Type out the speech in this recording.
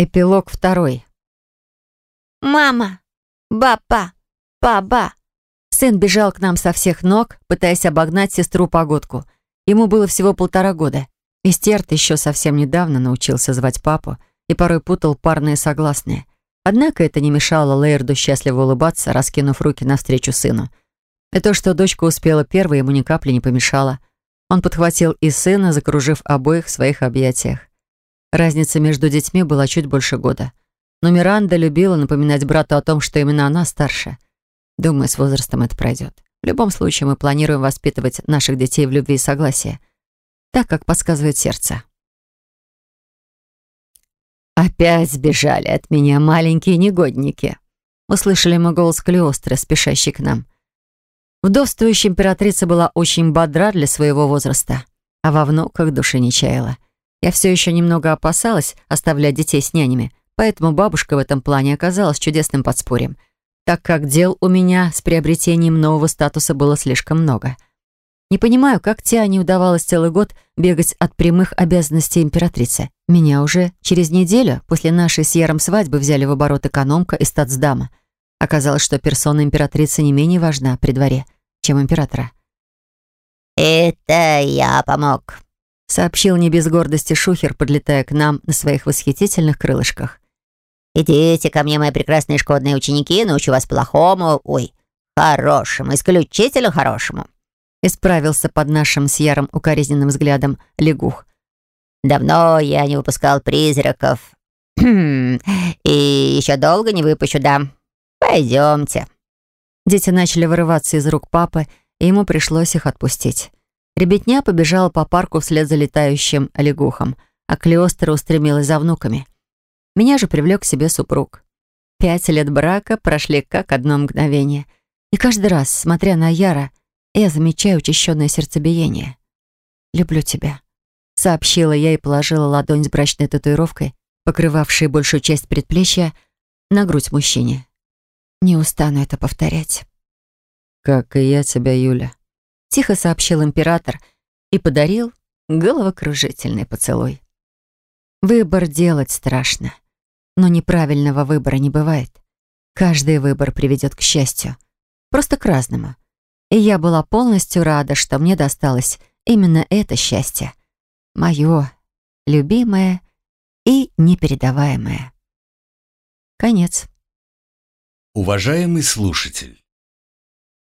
Эпилог второй. «Мама! Папа! Папа!» Сын бежал к нам со всех ног, пытаясь обогнать сестру Погодку. Ему было всего полтора года. И Стерт еще совсем недавно научился звать папу и порой путал парные согласные. Однако это не мешало Лейерду счастливо улыбаться, раскинув руки навстречу сыну. И то, что дочка успела первой, ему ни капли не помешало. Он подхватил и сына, закружив обоих в своих объятиях. Разница между детьми была чуть больше года. Но Миранда любила напоминать брату о том, что именно она старше. Думаю, с возрастом это пройдет. В любом случае, мы планируем воспитывать наших детей в любви и согласии. Так, как подсказывает сердце. «Опять сбежали от меня маленькие негодники!» Услышали мы голос Клеостры, спешащий к нам. Вдовствующая императрица была очень бодра для своего возраста, а во внуках души не чаяла. Я все еще немного опасалась оставлять детей с нянями, поэтому бабушка в этом плане оказалась чудесным подспорьем, так как дел у меня с приобретением нового статуса было слишком много. Не понимаю, как Тиане удавалось целый год бегать от прямых обязанностей императрицы. Меня уже через неделю после нашей с Яром свадьбы взяли в оборот экономка и статсдама. Оказалось, что персона императрицы не менее важна при дворе, чем императора. «Это я помог», сообщил не без гордости Шухер, подлетая к нам на своих восхитительных крылышках. «Идите ко мне, мои прекрасные шкодные ученики, научу вас плохому, ой, хорошему, исключительно хорошему». Исправился под нашим с Яром укоризненным взглядом лягух. «Давно я не выпускал призраков. И еще долго не выпущу, да. Пойдемте». Дети начали вырываться из рук папы, и ему пришлось их отпустить. Ребятня побежала по парку вслед за летающим лягухом, а Клеостера устремилась за внуками. Меня же привлек к себе супруг. Пять лет брака прошли как одно мгновение. И каждый раз, смотря на Яра, я замечаю учащенное сердцебиение. «Люблю тебя», — сообщила я и положила ладонь с брачной татуировкой, покрывавшей большую часть предплечья, на грудь мужчине. Не устану это повторять. «Как и я тебя, Юля», Тихо сообщил император и подарил головокружительный поцелуй. Выбор делать страшно, но неправильного выбора не бывает. Каждый выбор приведет к счастью, просто к разному. И я была полностью рада, что мне досталось именно это счастье. Мое, любимое и непередаваемое. Конец. Уважаемый слушатель,